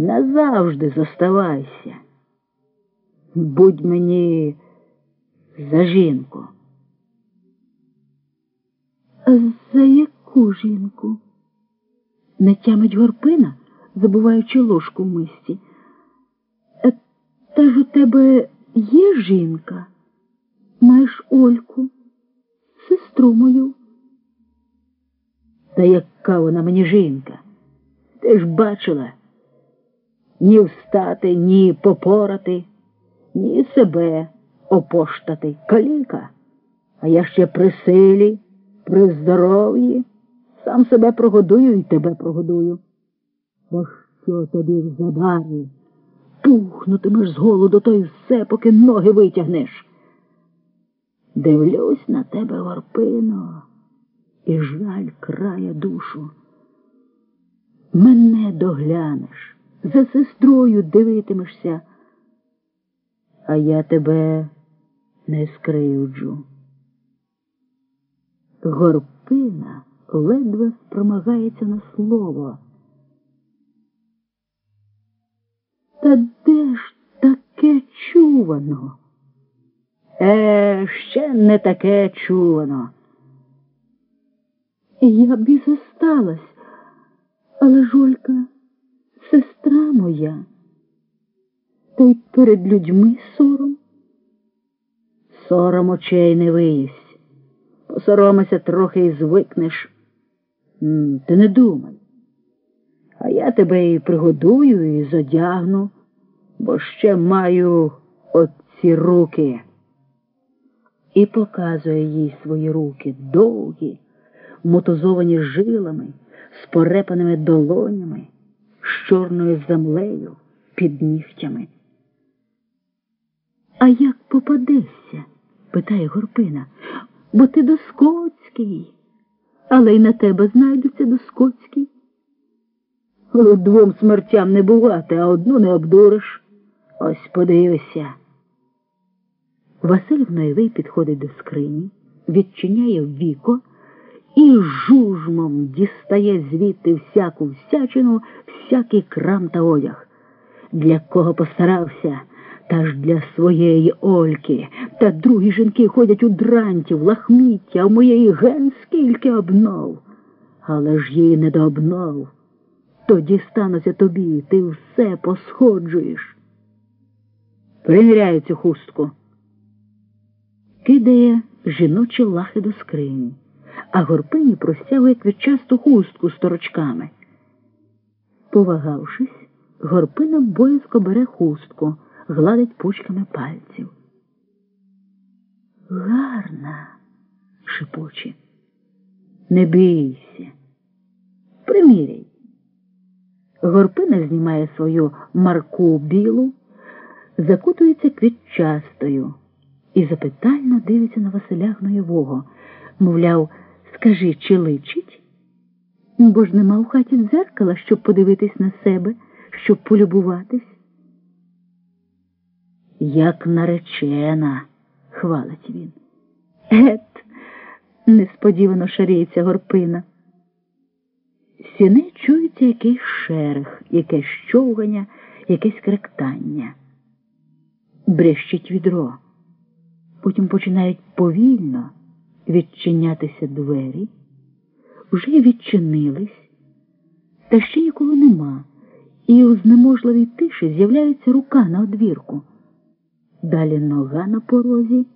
назавжди зоставайся. Будь мені за жінку. За яку жінку? Не тямить горпина, забуваючи ложку в мисці. Е, Та ж у тебе є жінка? Маєш Ольку, сестру мою. Та яка вона мені жінка? Ти ж бачила? Ні встати, ні попорати, ні себе опоштати. Каліка. А я ще при силі, при здоров'ї, сам себе прогодую і тебе прогодую. Бо що тобі в забарі? Пухнутимеш з голоду, то й все, поки ноги витягнеш. Дивлюсь на тебе, Горпино, і жаль крає душу. Мене доглянеш, за сестрою дивитимешся, а я тебе не скривджу. Горпина ледве промагається на слово. Та де ж таке чувано? Е, ще не таке чувано. Я б і зосталась, але Жолька сестра моя, та й перед людьми сором. Сором очей не виїсть. Посоромися трохи і звикнеш. Ти не думай. А я тебе і пригодую, і зодягну, бо ще маю оці руки. І показує їй свої руки довгі, мотозовані жилами, з порепаними долонями, з чорною землею під нігтями. А як попадешся? питає Горпина, бо ти доскоцький, але й на тебе знайдуться доскоцькі. Двом смертям не бувати, а одну не обдуриш. Ось подивися. Василь Гноєвий підходить до скрині, відчиняє віко і жужмом дістає звідти всяку всячину, всякий крам та одяг. Для кого постарався, та ж для своєї Ольки. Та другі жінки ходять у дранті, в лахміття, а в моєї ген скільки обнов. Але ж їй не до обнов. Тоді станеться тобі, ти все посходжуєш. Приміряю цю хустку. Кидає жіночі лахи до скрині, а горпині простягує квітчасту хустку з торочками. Повагавшись, горпина боязко бере хустку, гладить пучками пальців. Гарна, шепоче. Не бійся. Приміряй. Горпина знімає свою марку білу, закутується квітчастою і запитально дивиться на Василя Гноєвого. Мовляв, скажи, чи личить? Бо ж нема в хаті дзеркала, щоб подивитись на себе, щоб полюбуватись. Як наречена, хвалить він. Ет, несподівано шаріється горпина. Сіни чується якийсь шерех, якесь щовгання, якесь кректання. Брещить відро. Потім починають повільно відчинятися двері, вже відчинились, та ще нікого нема, і у знеможливій тиші з'являється рука на одвірку. Далі нога на порозі,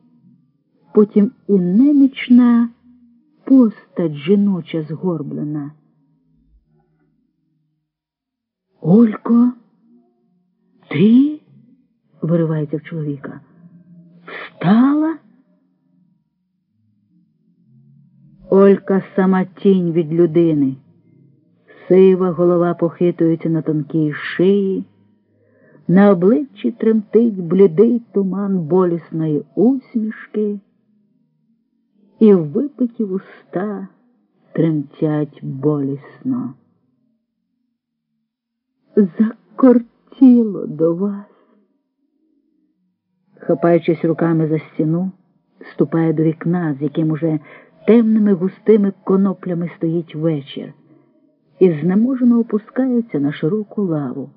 потім і немічна постать жіноча згорблена. Олько, ти? виривається в чоловіка. Встала? Олька сама тінь від людини. Сива голова похитується на тонкій шиї, на обличчі тремтить блідий туман болісної усмішки, і випиті вуста тремтять болісно. Закортіло до вас. Хапаючись руками за стіну, ступає до вікна, з яким уже темними густими коноплями стоїть вечір, і знеможено опускається на широку лаву.